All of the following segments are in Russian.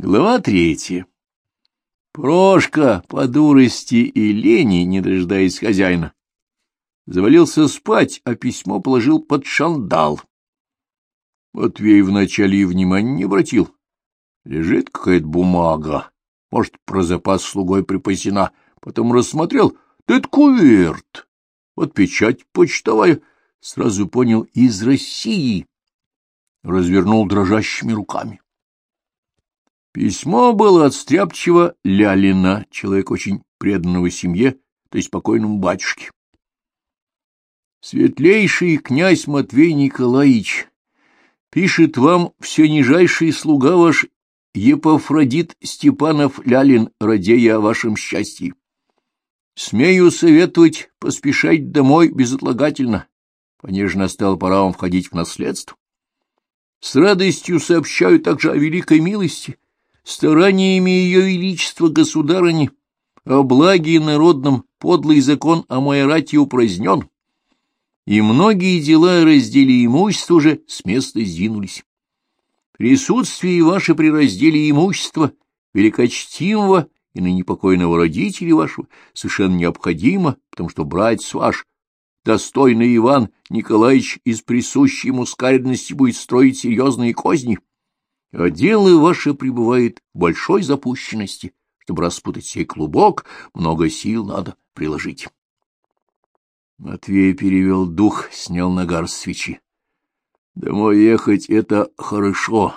Глава третья. Прошка по дурости и лени, не дожидаясь хозяина, завалился спать, а письмо положил под шандал. Матвей вначале и внимания не обратил. Лежит какая-то бумага, может, про запас слугой припасена. Потом рассмотрел, да это куверт. Вот печать почтовая. Сразу понял, из России. Развернул дрожащими руками. Письмо было от стряпчего Лялина, человека очень преданного семье, то есть покойному батюшке. Светлейший князь Матвей Николаевич пишет вам все нижайший слуга ваш Епофродит Степанов Лялин, радея о вашем счастье. Смею советовать поспешать домой безотлагательно, понеже настала пора вам входить в наследство. С радостью сообщаю также о великой милости, стараниями ее величества государыни, о благе народном подлый закон о майорате упразднен, и многие дела разделе имущества уже с места сдвинулись. Присутствие ваше при разделе имущества, великочтимого и ныне покойного родителя вашего, совершенно необходимо, потому что братец ваш, достойный Иван Николаевич, из присущей ему скаридности будет строить серьезные козни, а дело ваше пребывает в большой запущенности. Чтобы распутать сей клубок, много сил надо приложить. Матвей перевел дух, снял нагар с свечи. Домой ехать — это хорошо,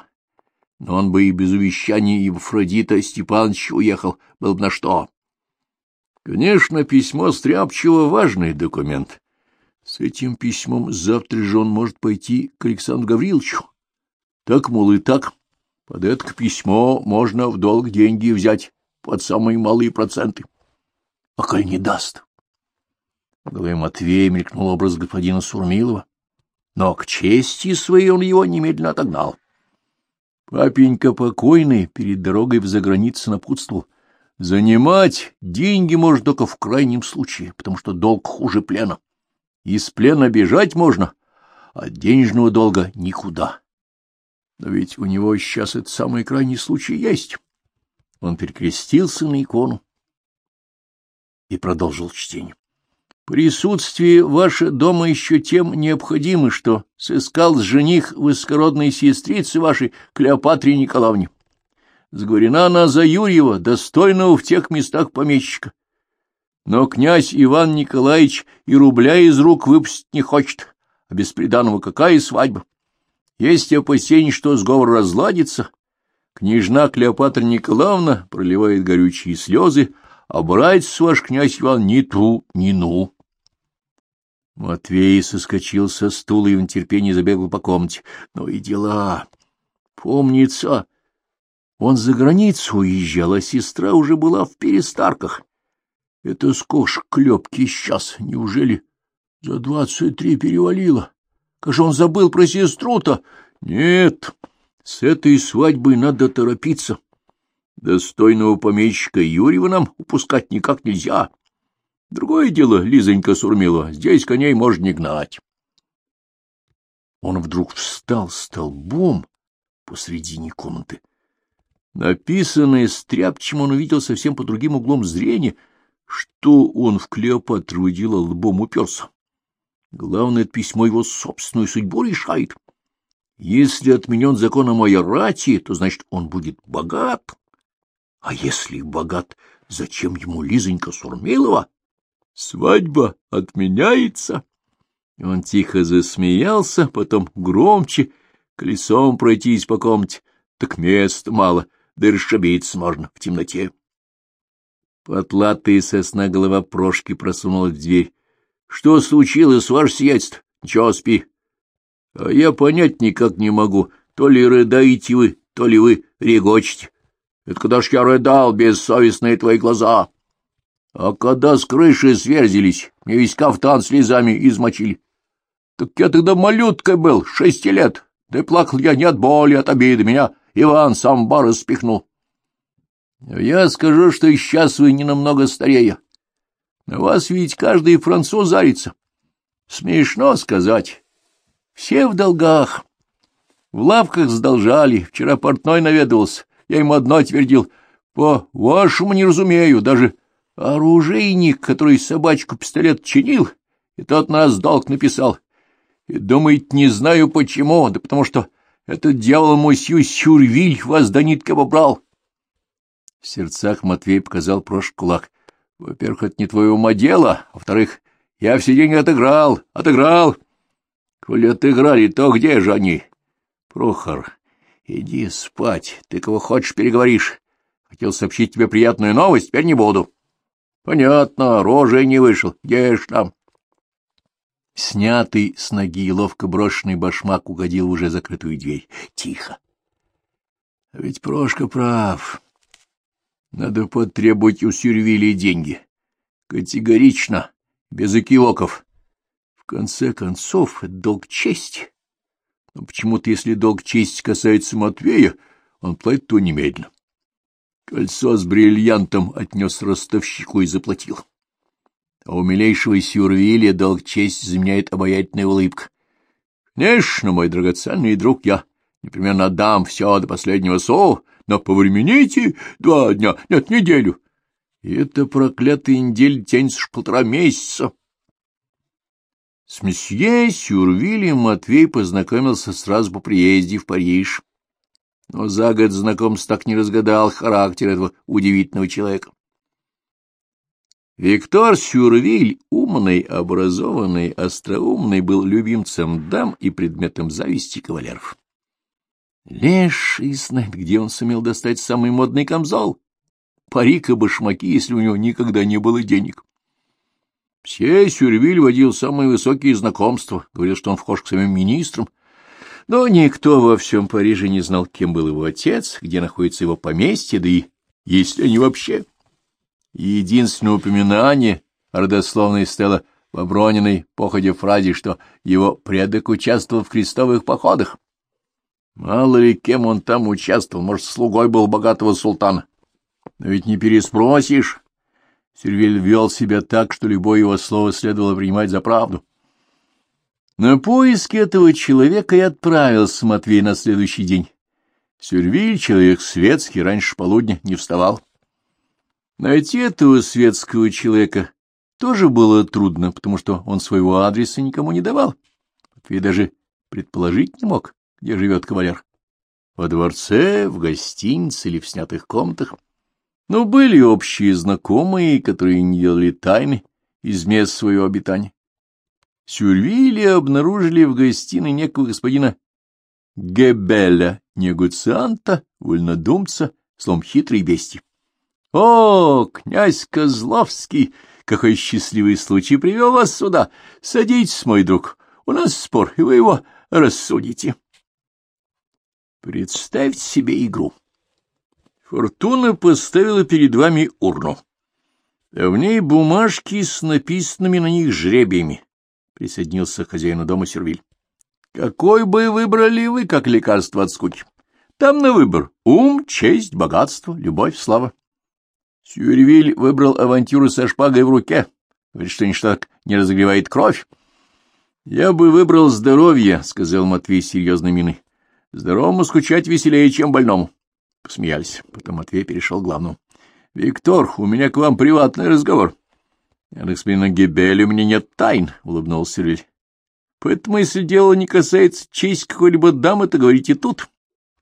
но он бы и без увещания Евфродита Степановича уехал, был бы на что. Конечно, письмо Стряпчего — важный документ. С этим письмом завтра же он может пойти к Александру Гавриловичу. Так, мол, и так. Под это письмо можно в долг деньги взять под самые малые проценты. А коль не даст? В голове Матвея мелькнул образ господина Сурмилова, но к чести своей он его немедленно отогнал. Папенька покойный перед дорогой в заграницу напутствовал. Занимать деньги можно только в крайнем случае, потому что долг хуже плена. Из плена бежать можно, а денежного долга никуда. Но ведь у него сейчас этот самый крайний случай есть. Он перекрестился на икону и продолжил чтение. Присутствие ваше дома еще тем необходимо, что сыскал жених высокородной сестрицы вашей Клеопатре Николаевне. Сговорена она за Юрьева, достойного в тех местах помещика. Но князь Иван Николаевич и рубля из рук выпустить не хочет, а без приданого какая свадьба? Есть опасение, что сговор разладится. Княжна Клеопатра Николаевна проливает горючие слезы, а братец ваш князь Иван ни ту, ни ну. Матвей соскочил со стула и в нетерпении забегал по комнате. Ну и дела. Помнится, он за границу уезжал, а сестра уже была в перестарках. Это скош клепки сейчас, неужели за двадцать три перевалило? Как же он забыл про сестру-то? Нет, с этой свадьбой надо торопиться. Достойного помещика Юрьева нам упускать никак нельзя. Другое дело, Лизонька Сурмила, здесь коней можно не гнать. Он вдруг встал столбом посредине комнаты. Написанное стряпчем он увидел совсем по другим углом зрения. Что он в Клеопатру делал, лбом уперся. Главное, это письмо его собственную судьбу решает. Если отменен закон о майорате, то, значит, он будет богат. А если богат, зачем ему Лизонька Сурмилова? Свадьба отменяется. Он тихо засмеялся, потом громче, колесом пройтись по комнате. Так места мало, да и расшибиться можно в темноте. Потлатая сосна голова Прошки просунулась в дверь. Что случилось, ваше сиятельство? Ничего, спи. А я понять никак не могу, то ли рыдаете вы, то ли вы регочете. Это когда ж я рыдал, бессовестные твои глаза. А когда с крыши сверзились, мне весь кафтан слезами измочили. Так я тогда малюткой был, шести лет, да и плакал я не от боли, от обиды. Меня Иван сам бар спихнул. Я скажу, что и сейчас вы не намного старее. На вас ведь каждый француз зарится. Смешно сказать. Все в долгах. В лавках сдолжали. Вчера портной наведывался. Я ему одно твердил. По-вашему не разумею, даже оружейник, который собачку-пистолет чинил, и тот нас долг написал. И думаете, не знаю почему, да потому что этот дьявол Мосью Сюрвиль вас до нитка обобрал. В сердцах Матвей показал Прош кулак. Во-первых, это не твое ума дело, а во-вторых, я все деньги отыграл, отыграл. Коли отыграли, то где же они? Прохор, иди спать, ты кого хочешь переговоришь. Хотел сообщить тебе приятную новость, теперь не буду. Понятно, рожей не вышел, где ж там? Снятый с ноги и ловко брошенный башмак угодил в уже закрытую дверь. Тихо. А ведь Прошка прав. Надо потребовать у Сюрвили деньги. Категорично, без экилоков. В конце концов, долг чести. Но почему-то, если долг чести касается Матвея, он платит то немедленно. Кольцо с бриллиантом отнес ростовщику и заплатил. А у милейшего Сюрвиля долг честь заменяет обаятельная улыбка. Конечно, мой драгоценный друг, я непременно отдам все до последнего слова, но повремените два дня, нет, неделю. И это проклятая неделя тянется уж полтора месяца. С месье Сюрвилем Матвей познакомился сразу по приезде в Париж, но за год знакомств так не разгадал характер этого удивительного человека. Виктор Сюрвиль, умный, образованный, остроумный, был любимцем дам и предметом зависти кавалеров. Леший знает, где он сумел достать самый модный камзол, парик и башмаки, если у него никогда не было денег. Все Сюрвиль водил самые высокие знакомства, говорил, что он вхож к самим министрам, но никто во всем Париже не знал, кем был его отец, где находится его поместье, да и есть ли они вообще единственное упоминание родословной стало в оброненной походе фразе, что его предок участвовал в крестовых походах. Мало ли, кем он там участвовал, может, слугой был богатого султана. Но ведь не переспросишь. Сервиль вел себя так, что любое его слово следовало принимать за правду. На поиски этого человека и отправился Матвей на следующий день. Сюрвиль, человек светский, раньше полудня не вставал. Найти этого светского человека тоже было трудно, потому что он своего адреса никому не давал. Матвей даже предположить не мог, где живет кавалер. Во дворце, в гостинице или в снятых комнатах. Но были общие знакомые, которые не делали тайны из мест своего обитания. Сюрвили обнаружили в гостиной некого господина Гебеля, негуцианта, вольнодумца, слом хитрый бести. — О, князь Козловский, какой счастливый случай привел вас сюда! Садитесь, мой друг, у нас спор, и вы его рассудите. Представьте себе игру. Фортуна поставила перед вами урну. А в ней бумажки с написанными на них жребиями. Присоединился хозяину дома Сервиль. Какой бы выбрали вы как лекарство от скуки? Там на выбор ум, честь, богатство, любовь, слава. Сюрвиль выбрал авантюру со шпагой в руке. Говорит, что ничто так не разогревает кровь. — Я бы выбрал здоровье, — сказал Матвей с серьезной миной. — Здоровому скучать веселее, чем больному. Посмеялись. Потом Матвей перешел к главному. — Виктор, у меня к вам приватный разговор. — Господина Гебеля у меня нет тайн, — улыбнулся Сюрвиль. — Поэтому, если дело не касается честь какой-либо дамы, то говорите тут.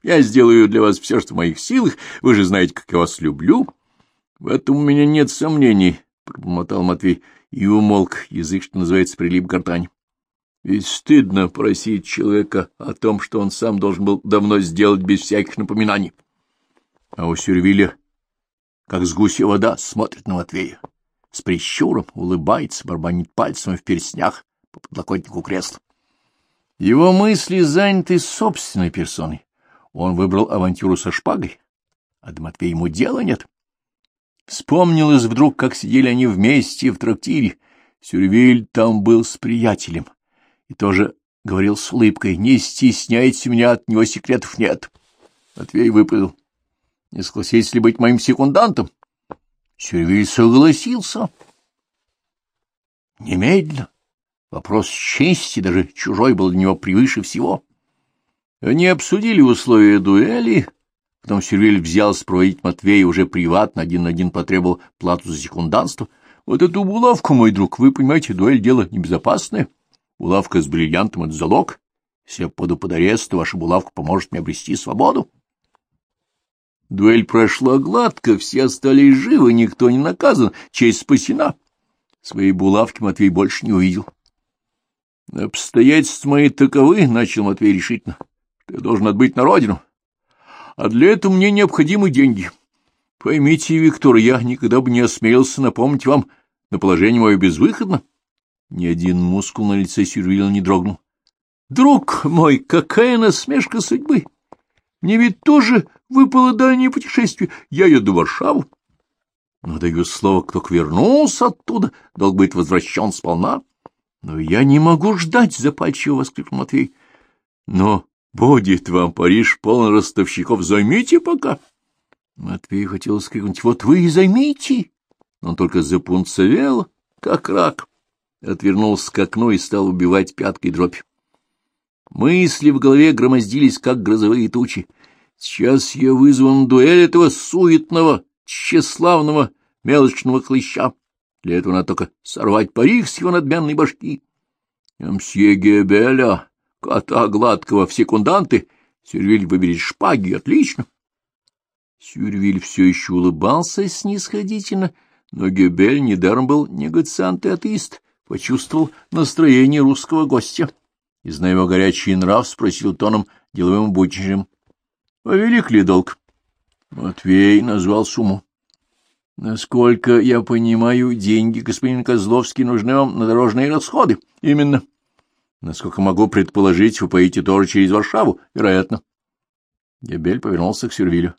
Я сделаю для вас все, что в моих силах. Вы же знаете, как я вас люблю. —— В этом у меня нет сомнений, — пробормотал Матвей и умолк, язык, что называется, прилип гортань. Ведь стыдно просить человека о том, что он сам должен был давно сделать без всяких напоминаний. А у Сюрвиля, как с гусья вода, смотрит на Матвея. С прищуром улыбается, барбанит пальцем в перстнях по подлокотнику кресла. Его мысли заняты собственной персоной. Он выбрал авантюру со шпагой, а до Матвея ему дела нет. Вспомнилось вдруг, как сидели они вместе в трактире. Сюрвиль там был с приятелем. И тоже говорил с улыбкой, не стесняйте меня, от него секретов нет. Матвей выпалил. Не согласитесь ли быть моим секундантом? Сюрвиль согласился. Немедленно. Вопрос чести, даже чужой, был для него превыше всего. Они обсудили условия дуэли, Потом Сервиль взялся проводить Матвея уже приватно, один на один потребовал плату за секунданство. Вот эту булавку, мой друг, вы понимаете, дуэль — дело небезопасное. Булавка с бриллиантом — это залог. Если я поду под арест, ваша булавка поможет мне обрести свободу. Дуэль прошла гладко, все остались живы, никто не наказан, честь спасена. Своей булавки Матвей больше не увидел. — Обстоятельства мои таковы, — начал Матвей решительно, — я должен отбыть на родину. А для этого мне необходимы деньги. Поймите, Виктор, я никогда бы не осмелился напомнить вам, на положение мое безвыходно. Ни один мускул на лице Сюрвиля не дрогнул. — Друг мой, какая насмешка судьбы! Мне ведь тоже выпало дальнее путешествие. Я еду в Варшаву. Но даю слово, кто вернулся оттуда, долг быть возвращен сполна. Но я не могу ждать, — запальчиво воскликнул Матвей. Но будет вам Париж полон ростовщиков, займите пока. Матвей хотел скрикнуть, вот вы и займите. Но он только запунцовел, как рак, отвернулся к окну и стал убивать пяткой дробь. Мысли в голове громоздились, как грозовые тучи. Сейчас я вызову на дуэль этого суетного, тщеславного, мелочного хлыща. Для этого надо только сорвать парик с его надменной башки. Мсье Гебеля, кота гладкого в секунданты, Сюрвиль выберет шпаги, отлично. Сюрвиль все еще улыбался снисходительно, но Гебель недаром был негациант и атеист, почувствовал настроение русского гостя и, зная его горячий нрав, спросил тоном деловым будничным. — А велик ли долг? Матвей назвал сумму. — Насколько я понимаю, деньги, господин Козловский, нужны вам на дорожные расходы. — Именно. — Насколько могу предположить, вы поедете тоже через Варшаву? — Вероятно. Гебель повернулся к Сервилю.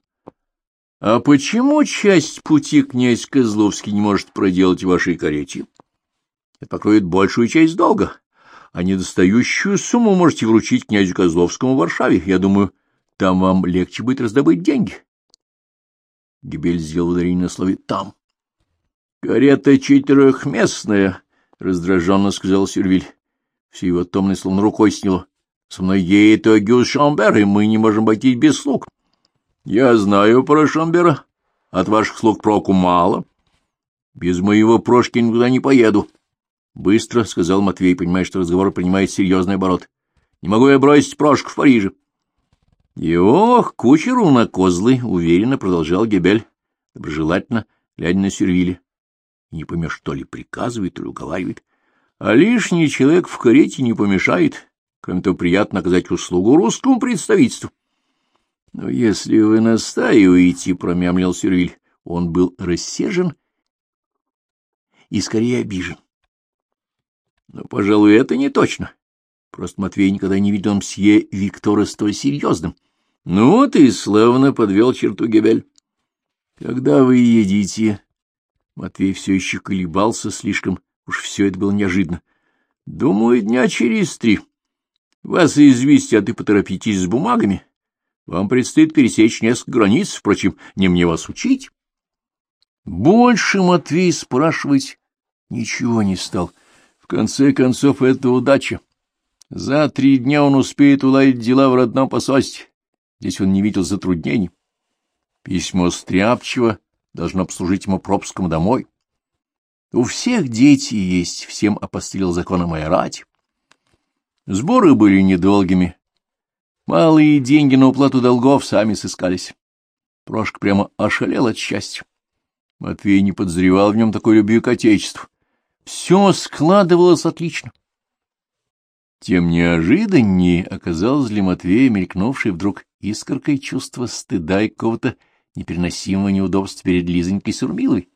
— А почему часть пути князь Козловский не может проделать в вашей карете? Это покроет большую часть долга а недостающую сумму можете вручить князю Козловскому в Варшаве. Я думаю, там вам легче будет раздобыть деньги. Гибель сделал ударение на слове «там». — Карета четырехместная, — раздраженно сказал Сюрвиль. Все его томной словно рукой сняло. — Со мной едет Агюс Шамбер, и мы не можем обойтись без слуг. — Я знаю про Шамбера. От ваших слуг проку мало. Без моего прошки никуда не поеду. — Быстро, — сказал Матвей, понимая, что разговор принимает серьезный оборот. — Не могу я бросить Прошку в Париже. — Его кучеру на козлы, — уверенно продолжал Гебель, доброжелательно, глядя на Сюрвиля. Не поймешь, то ли приказывает, ли уговаривает. А лишний человек в карете не помешает. Кроме того, приятно оказать услугу русскому представительству. — Но если вы настаиваете, — промямлил Сюрвиль, — он был рассержен и скорее обижен. Но, пожалуй, это не точно. Просто Матвей никогда не видел мсье Виктора столь серьезным. Ну и славно подвел черту Гебель. Когда вы едите? Матвей все еще колебался слишком, уж все это было неожиданно. Думаю, дня через три. Вас известят, и поторопитесь с бумагами. Вам предстоит пересечь несколько границ, впрочем, не мне вас учить. Больше Матвей спрашивать ничего не стал конце концов, это удача. За три дня он успеет уладить дела в родном посольстве. Здесь он не видел затруднений. Письмо Стряпчего должно обслужить ему пропуском домой. У всех дети есть, всем опострил законом Айрати. Сборы были недолгими. Малые деньги на уплату долгов сами сыскались. Прошка прямо ошалел от счастья. Матвей не подозревал в нем такой любви к отечеству. Все складывалось отлично. Тем неожиданнее оказалось для Матвея мелькнувшей вдруг искоркой чувство стыда и какого-то непереносимого неудобства перед Лизонькой Сурмиловой.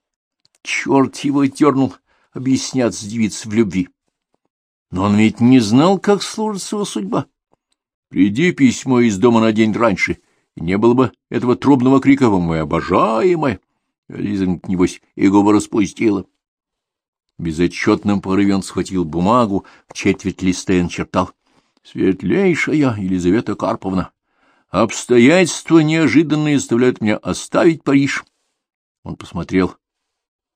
Черт его тернул объясняться девице в любви. Но он ведь не знал, как сложится его судьба. Приди письмо из дома на день раньше, и не было бы этого трубного крика «Моя обожаемая!» Лизонька, небось, и губы распустила. В безотчетном порыве схватил бумагу, четверть листа и начертал. «Светлейшая Елизавета Карповна, обстоятельства неожиданные заставляют меня оставить Париж». Он посмотрел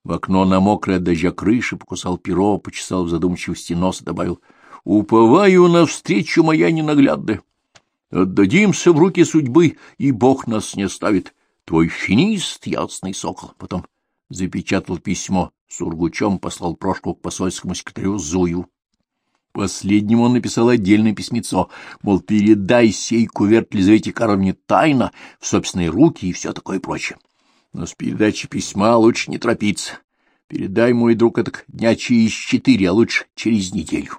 в окно на мокрое от дождя крыши, покусал перо, почесал в задумчивости нос и добавил «Уповаю навстречу моя ненаглядная». Отдадимся в руки судьбы, и Бог нас не оставит. Твой финист, ясный сокол. Потом запечатал письмо сургучом, послал Прошку к посольскому секретарю Зую. Последнему он написал отдельное письмецо, мол, передай сей куверт Лизавете Карловне тайно, в собственные руки и все такое прочее. Но с передачей письма лучше не торопиться. Передай, мой друг, это дня через четыре, а лучше через неделю.